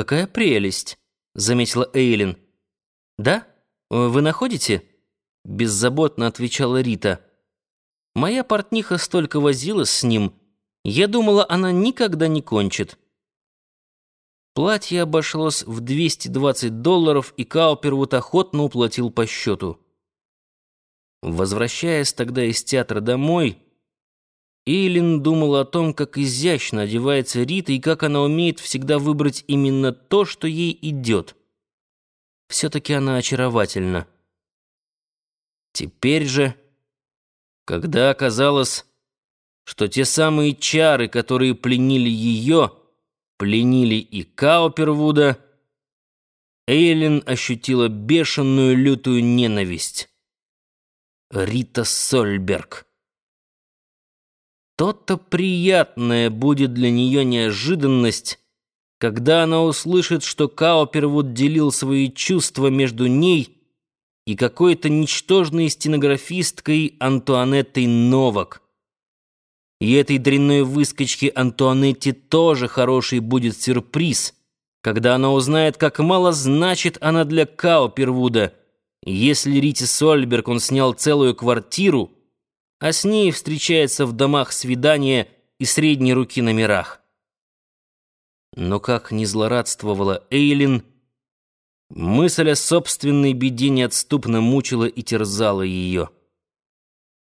«Какая прелесть!» — заметила Эйлин. «Да? Вы находите?» — беззаботно отвечала Рита. «Моя портниха столько возилась с ним. Я думала, она никогда не кончит». Платье обошлось в 220 долларов, и Каупервуд охотно уплатил по счету. Возвращаясь тогда из театра домой, Эйлин думала о том, как изящно одевается Рита и как она умеет всегда выбрать именно то, что ей идет. Все-таки она очаровательна. Теперь же, когда оказалось, что те самые чары, которые пленили ее, пленили и Каупервуда, Эйлин ощутила бешеную лютую ненависть. Рита Сольберг. То-то приятная будет для нее неожиданность, когда она услышит, что Каупервуд делил свои чувства между ней и какой-то ничтожной стенографисткой Антуанеттой Новак. И этой дрянной выскочке Антуанетте тоже хороший будет сюрприз, когда она узнает, как мало значит она для Каупервуда — если Рите Сольберг он снял целую квартиру, а с ней встречается в домах свидания и средней руки номерах. Но как не злорадствовала Эйлин, мысль о собственной беде неотступно мучила и терзала ее.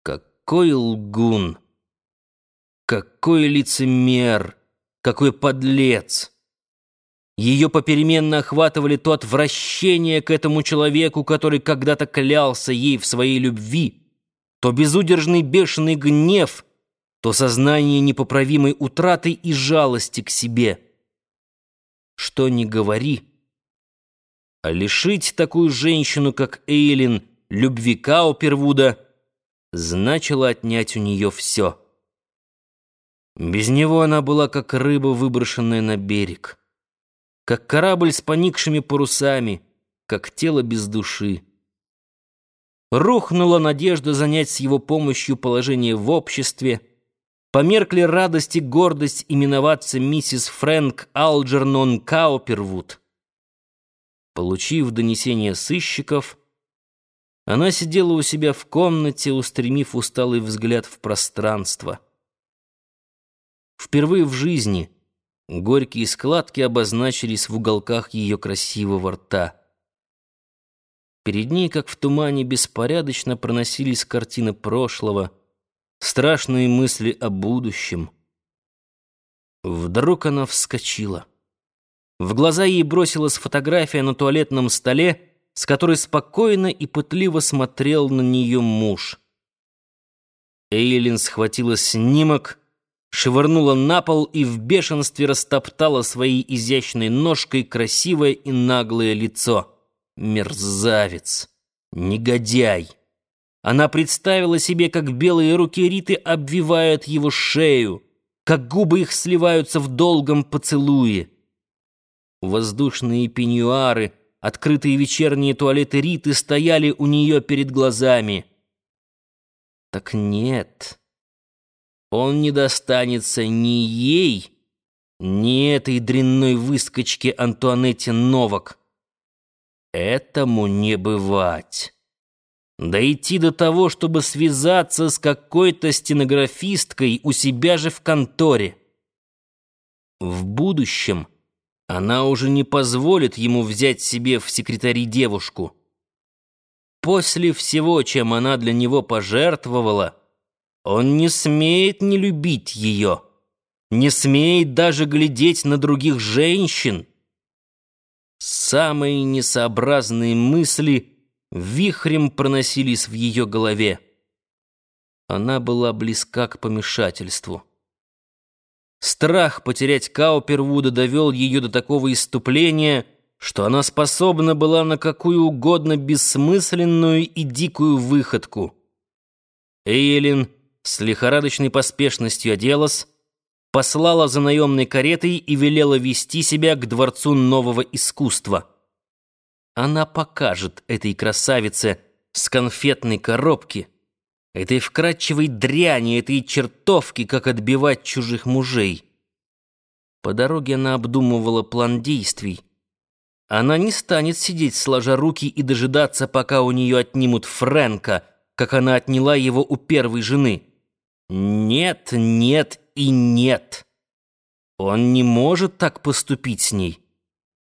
Какой лгун! Какой лицемер! Какой подлец! Ее попеременно охватывали то отвращение к этому человеку, который когда-то клялся ей в своей любви, то безудержный бешеный гнев, то сознание непоправимой утраты и жалости к себе. Что ни говори, а лишить такую женщину, как Эйлин, любви Каупервуда, значило отнять у нее все. Без него она была как рыба, выброшенная на берег как корабль с поникшими парусами, как тело без души. Рухнула надежда занять с его помощью положение в обществе, померкли радость и гордость именоваться миссис Фрэнк Алджернон Каупервуд. Получив донесение сыщиков, она сидела у себя в комнате, устремив усталый взгляд в пространство. Впервые в жизни — Горькие складки обозначились в уголках ее красивого рта. Перед ней, как в тумане, беспорядочно проносились картины прошлого, страшные мысли о будущем. Вдруг она вскочила. В глаза ей бросилась фотография на туалетном столе, с которой спокойно и пытливо смотрел на нее муж. Эйлин схватила снимок швырнула на пол и в бешенстве растоптала своей изящной ножкой красивое и наглое лицо. Мерзавец! Негодяй! Она представила себе, как белые руки Риты обвивают его шею, как губы их сливаются в долгом поцелуе. Воздушные пеньюары, открытые вечерние туалеты Риты стояли у нее перед глазами. Так нет... Он не достанется ни ей, ни этой дрянной выскочке Антуанетте Новак. Этому не бывать. Дойти до того, чтобы связаться с какой-то стенографисткой у себя же в конторе. В будущем она уже не позволит ему взять себе в секретари девушку. После всего, чем она для него пожертвовала, он не смеет не любить ее, не смеет даже глядеть на других женщин. Самые несообразные мысли вихрем проносились в ее голове. Она была близка к помешательству. Страх потерять Каупервуда довел ее до такого иступления, что она способна была на какую угодно бессмысленную и дикую выходку. Эйлин с лихорадочной поспешностью оделась, послала за наемной каретой и велела вести себя к Дворцу нового искусства. Она покажет этой красавице с конфетной коробки, этой вкрадчивой дряни, этой чертовки, как отбивать чужих мужей. По дороге она обдумывала план действий. Она не станет сидеть сложа руки и дожидаться, пока у нее отнимут Фрэнка, как она отняла его у первой жены. Нет, нет и нет. Он не может так поступить с ней.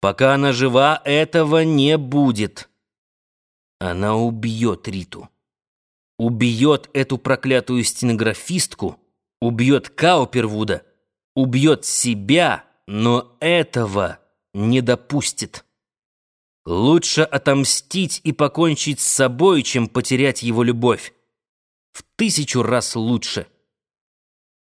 Пока она жива, этого не будет. Она убьет Риту. Убьет эту проклятую стенографистку, убьет Каупервуда, убьет себя, но этого не допустит. Лучше отомстить и покончить с собой, чем потерять его любовь. В тысячу раз лучше.